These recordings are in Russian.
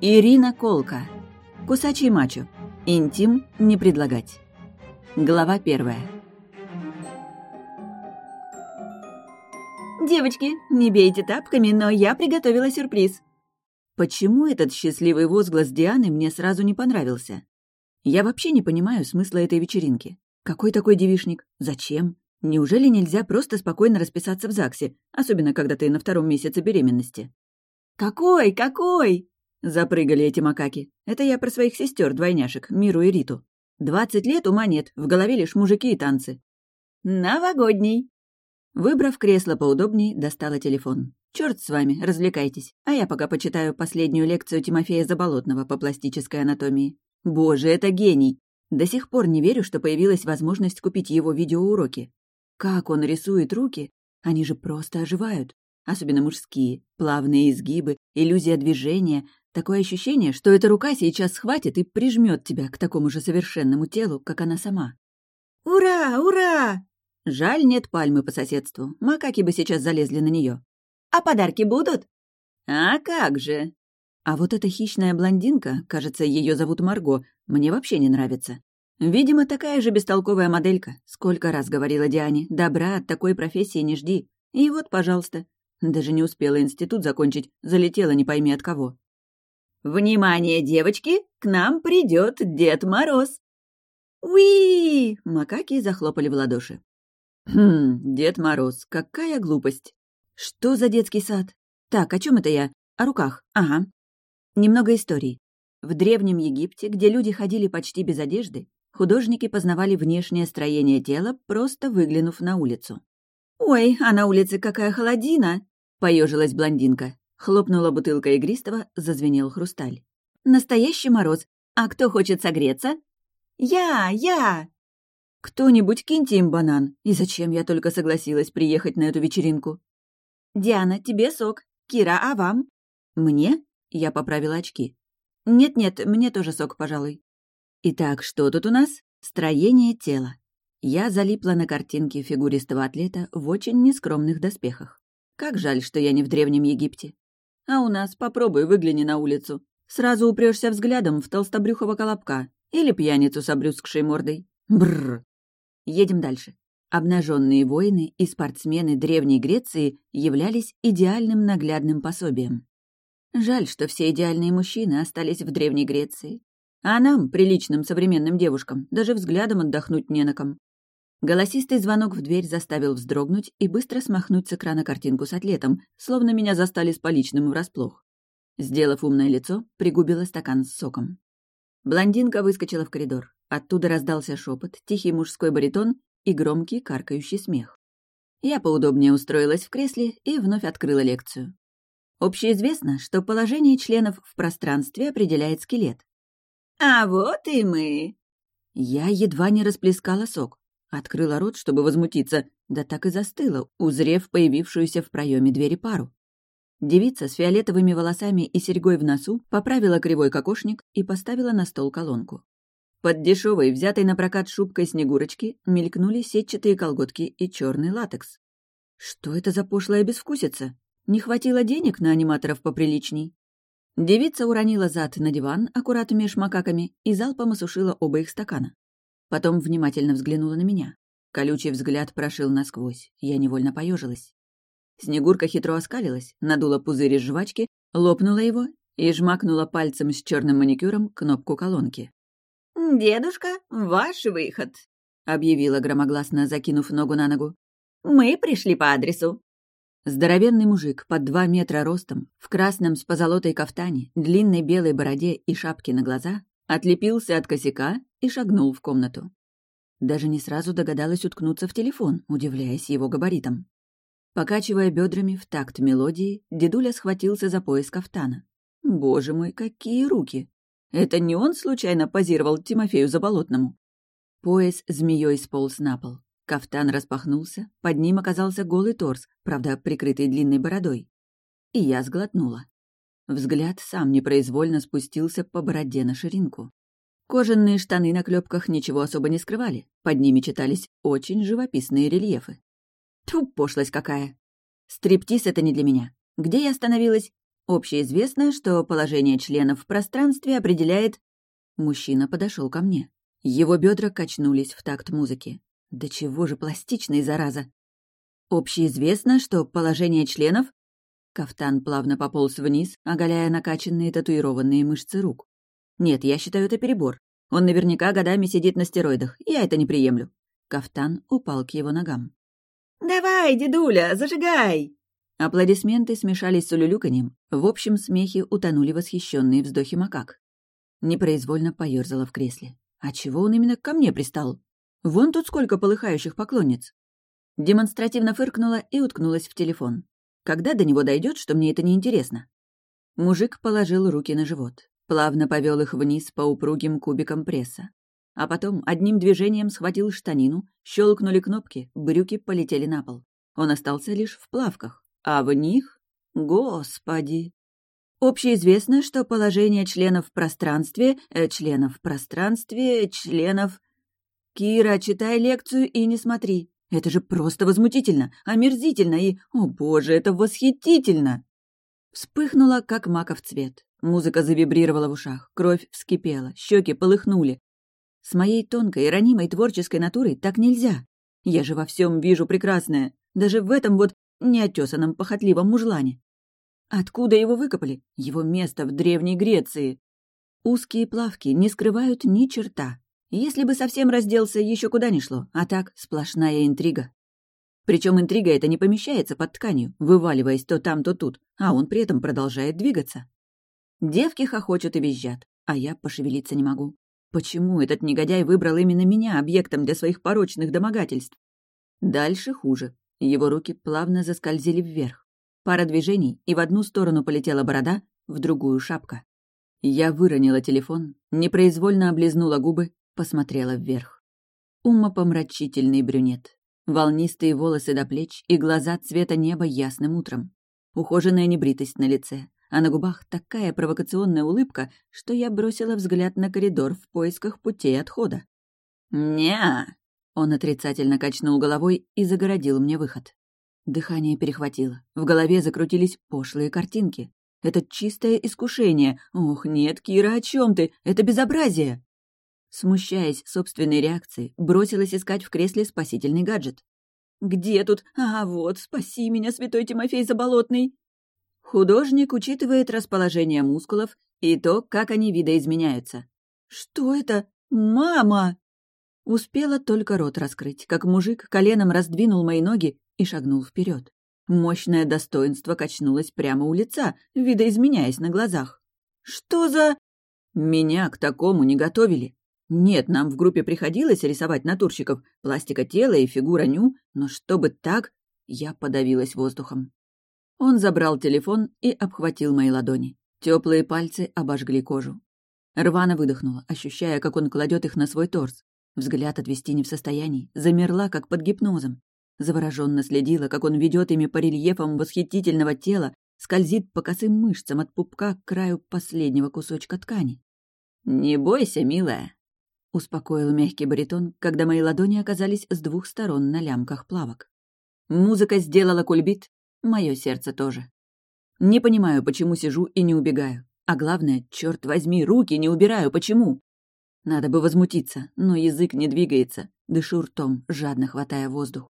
Ирина Колка. Кусачий мачо. Интим не предлагать. Глава первая. «Девочки, не бейте тапками, но я приготовила сюрприз». Почему этот счастливый возглас Дианы мне сразу не понравился? Я вообще не понимаю смысла этой вечеринки. Какой такой девишник? Зачем? Неужели нельзя просто спокойно расписаться в ЗАГСе, особенно когда ты на втором месяце беременности? «Какой? Какой?» Запрыгали эти макаки. Это я про своих сестер двойняшек, Миру и Риту. Двадцать лет ума нет, в голове лишь мужики и танцы. «Новогодний!» Выбрав кресло поудобней, достала телефон. Черт с вами, развлекайтесь, а я пока почитаю последнюю лекцию Тимофея Заболотного по пластической анатомии. Боже, это гений! До сих пор не верю, что появилась возможность купить его видеоуроки. Как он рисует руки, они же просто оживают. Особенно мужские, плавные изгибы, иллюзия движения. Такое ощущение, что эта рука сейчас схватит и прижмет тебя к такому же совершенному телу, как она сама. «Ура! Ура!» Жаль, нет пальмы по соседству. Макаки бы сейчас залезли на нее. «А подарки будут?» «А как же!» А вот эта хищная блондинка, кажется, ее зовут Марго, мне вообще не нравится. Видимо, такая же бестолковая моделька. Сколько раз говорила Диане, добра от такой профессии не жди. И вот, пожалуйста. Даже не успела институт закончить, залетела не пойми от кого. «Внимание, девочки! К нам придет Дед Мороз!» «Уи!» — макаки захлопали в ладоши. «Хм, Дед Мороз, какая глупость! Что за детский сад? Так, о чем это я? О руках, ага. Немного историй. В Древнем Египте, где люди ходили почти без одежды, художники познавали внешнее строение тела, просто выглянув на улицу. «Ой, а на улице какая холодина!» — поежилась блондинка. Хлопнула бутылка игристого, зазвенел хрусталь. «Настоящий мороз. А кто хочет согреться?» «Я! Я!» «Кто-нибудь киньте им банан. И зачем я только согласилась приехать на эту вечеринку?» «Диана, тебе сок. Кира, а вам?» «Мне?» — я поправила очки. «Нет-нет, мне тоже сок, пожалуй». Итак, что тут у нас? Строение тела. Я залипла на картинке фигуристого атлета в очень нескромных доспехах. Как жаль, что я не в Древнем Египте. А у нас, попробуй, выгляни на улицу. Сразу упрешься взглядом в толстобрюхого колобка или пьяницу с обрюзгшей мордой. Бррр. Едем дальше. Обнаженные воины и спортсмены Древней Греции являлись идеальным наглядным пособием. Жаль, что все идеальные мужчины остались в Древней Греции. А нам, приличным современным девушкам, даже взглядом отдохнуть не на ком. Голосистый звонок в дверь заставил вздрогнуть и быстро смахнуть с экрана картинку с атлетом, словно меня застали с поличным врасплох. Сделав умное лицо, пригубила стакан с соком. Блондинка выскочила в коридор. Оттуда раздался шепот, тихий мужской баритон и громкий каркающий смех. Я поудобнее устроилась в кресле и вновь открыла лекцию. Общеизвестно, что положение членов в пространстве определяет скелет. «А вот и мы!» Я едва не расплескала сок. Открыла рот, чтобы возмутиться, да так и застыла, узрев появившуюся в проеме двери пару. Девица с фиолетовыми волосами и серьгой в носу поправила кривой кокошник и поставила на стол колонку. Под дешевой, взятой на прокат шубкой Снегурочки, мелькнули сетчатые колготки и черный латекс. Что это за пошлая безвкусица? Не хватило денег на аниматоров поприличней? Девица уронила зад на диван, аккурат меж макаками, и залпом осушила оба их стакана. Потом внимательно взглянула на меня. Колючий взгляд прошил насквозь, я невольно поежилась. Снегурка хитро оскалилась, надула пузырь из жвачки, лопнула его и жмакнула пальцем с черным маникюром кнопку колонки. «Дедушка, ваш выход», — объявила громогласно, закинув ногу на ногу. «Мы пришли по адресу». Здоровенный мужик под два метра ростом, в красном с позолотой кафтане, длинной белой бороде и шапке на глаза, отлепился от косяка и шагнул в комнату. Даже не сразу догадалась уткнуться в телефон, удивляясь его габаритам. Покачивая бедрами в такт мелодии, дедуля схватился за пояс кафтана. Боже мой, какие руки! Это не он случайно позировал Тимофею Заболотному? Пояс змеей сполз на пол. Кафтан распахнулся, под ним оказался голый торс, правда, прикрытый длинной бородой. И я сглотнула. Взгляд сам непроизвольно спустился по бороде на ширинку. Кожаные штаны на клепках ничего особо не скрывали, под ними читались очень живописные рельефы. Тьфу, пошлость какая! Стриптиз — это не для меня. Где я остановилась? Общеизвестно, что положение членов в пространстве определяет... Мужчина подошел ко мне. Его бедра качнулись в такт музыки. Да чего же пластичный, зараза! Общеизвестно, что положение членов... Кафтан плавно пополз вниз, оголяя накачанные татуированные мышцы рук. Нет, я считаю это перебор. Он наверняка годами сидит на стероидах, я это не приемлю. Кафтан упал к его ногам. «Давай, дедуля, зажигай!» Аплодисменты смешались с улюлюканьем. В общем смехе утонули восхищенные вздохи макак. Непроизвольно поёрзала в кресле. А чего он именно ко мне пристал? Вон тут сколько полыхающих поклонниц. Демонстративно фыркнула и уткнулась в телефон. Когда до него дойдет, что мне это неинтересно? Мужик положил руки на живот, плавно повел их вниз по упругим кубикам пресса. А потом одним движением схватил штанину, щелкнули кнопки, брюки полетели на пол. Он остался лишь в плавках, а в них... Господи! Общеизвестно, что положение членов в пространстве, э, членов в пространстве, членов... Кира, читай лекцию и не смотри. Это же просто возмутительно, омерзительно и, о боже, это восхитительно! Вспыхнула, как маков цвет. Музыка завибрировала в ушах, кровь вскипела, щеки полыхнули. С моей тонкой ранимой творческой натурой так нельзя. Я же во всем вижу прекрасное, даже в этом вот неотесанном похотливом мужлане. Откуда его выкопали? Его место в Древней Греции. Узкие плавки не скрывают ни черта. Если бы совсем разделся, еще куда ни шло, а так сплошная интрига. Причем интрига эта не помещается под тканью, вываливаясь то там, то тут, а он при этом продолжает двигаться. Девки хохочут и визжат, а я пошевелиться не могу. Почему этот негодяй выбрал именно меня объектом для своих порочных домогательств? Дальше хуже. Его руки плавно заскользили вверх. Пара движений, и в одну сторону полетела борода, в другую — шапка. Я выронила телефон, непроизвольно облизнула губы, посмотрела вверх. Умопомрачительный брюнет. Волнистые волосы до плеч и глаза цвета неба ясным утром. Ухоженная небритость на лице, а на губах такая провокационная улыбка, что я бросила взгляд на коридор в поисках путей отхода. «Не-а!» Он отрицательно качнул головой и загородил мне выход. Дыхание перехватило. В голове закрутились пошлые картинки. Это чистое искушение. Ох, нет, Кира, о чем ты? Это безобразие. Смущаясь собственной реакции, бросилась искать в кресле спасительный гаджет. «Где тут? А, вот, спаси меня, святой Тимофей Заболотный!» Художник учитывает расположение мускулов и то, как они видоизменяются. «Что это? Мама!» Успела только рот раскрыть, как мужик коленом раздвинул мои ноги и шагнул вперед. Мощное достоинство качнулось прямо у лица, видоизменяясь на глазах. «Что за...» Меня к такому не готовили. Нет, нам в группе приходилось рисовать натурщиков, пластика тела и фигура ню, но чтобы так, я подавилась воздухом. Он забрал телефон и обхватил мои ладони. Теплые пальцы обожгли кожу. Рвано выдохнула, ощущая, как он кладет их на свой торс. Взгляд отвести не в состоянии, замерла, как под гипнозом. Завороженно следила, как он ведет ими по рельефам восхитительного тела, скользит по косым мышцам от пупка к краю последнего кусочка ткани. «Не бойся, милая», — успокоил мягкий баритон, когда мои ладони оказались с двух сторон на лямках плавок. Музыка сделала кульбит, мое сердце тоже. Не понимаю, почему сижу и не убегаю. А главное, черт возьми, руки не убираю, почему? Надо бы возмутиться, но язык не двигается, дышу ртом, жадно хватая воздух.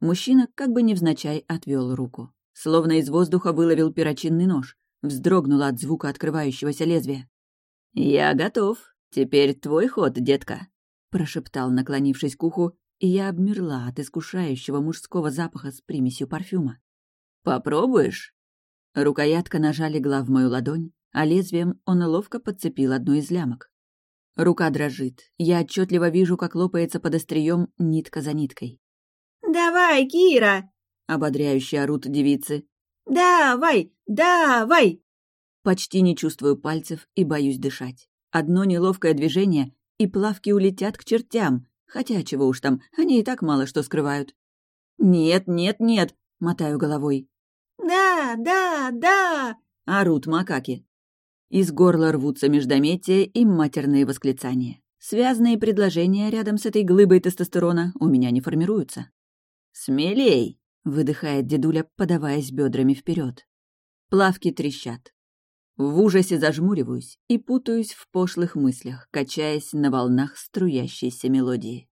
Мужчина как бы невзначай отвел руку. Словно из воздуха выловил перочинный нож, вздрогнула от звука открывающегося лезвия. «Я готов. Теперь твой ход, детка», — прошептал, наклонившись к уху, и я обмерла от искушающего мужского запаха с примесью парфюма. «Попробуешь?» Рукоятка ножа легла в мою ладонь, а лезвием он ловко подцепил одну из лямок. Рука дрожит. Я отчетливо вижу, как лопается под острием нитка за ниткой. «Давай, Кира!» — ободряюще орут девицы. «Давай! Давай!» Почти не чувствую пальцев и боюсь дышать. Одно неловкое движение, и плавки улетят к чертям, хотя чего уж там, они и так мало что скрывают. «Нет, нет, нет!» — мотаю головой. «Да, да, да!» — орут макаки. Из горла рвутся междометия и матерные восклицания. Связные предложения рядом с этой глыбой тестостерона у меня не формируются. «Смелей!» — выдыхает дедуля, подаваясь бедрами вперед. Плавки трещат. В ужасе зажмуриваюсь и путаюсь в пошлых мыслях, качаясь на волнах струящейся мелодии.